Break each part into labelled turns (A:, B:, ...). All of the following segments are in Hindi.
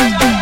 A: Bye.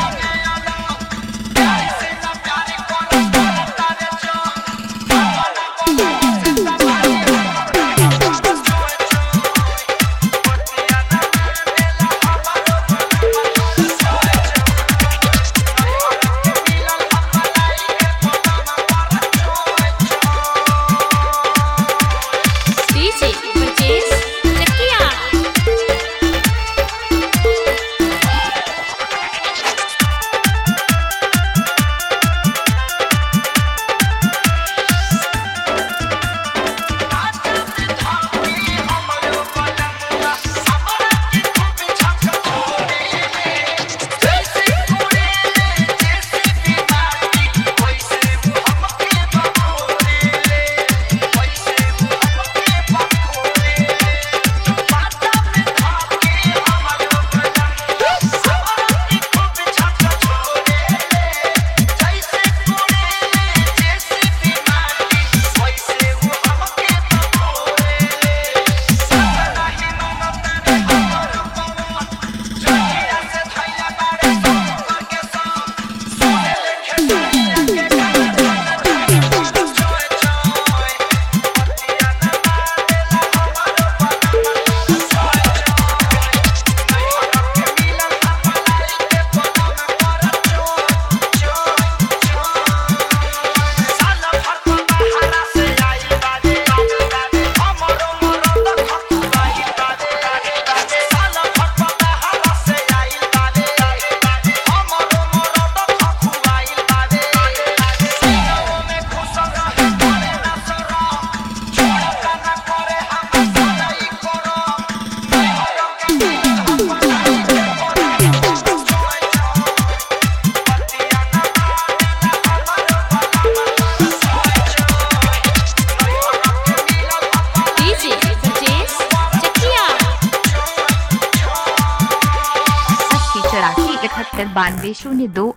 A: इकहत्तर बानवे शून्य दो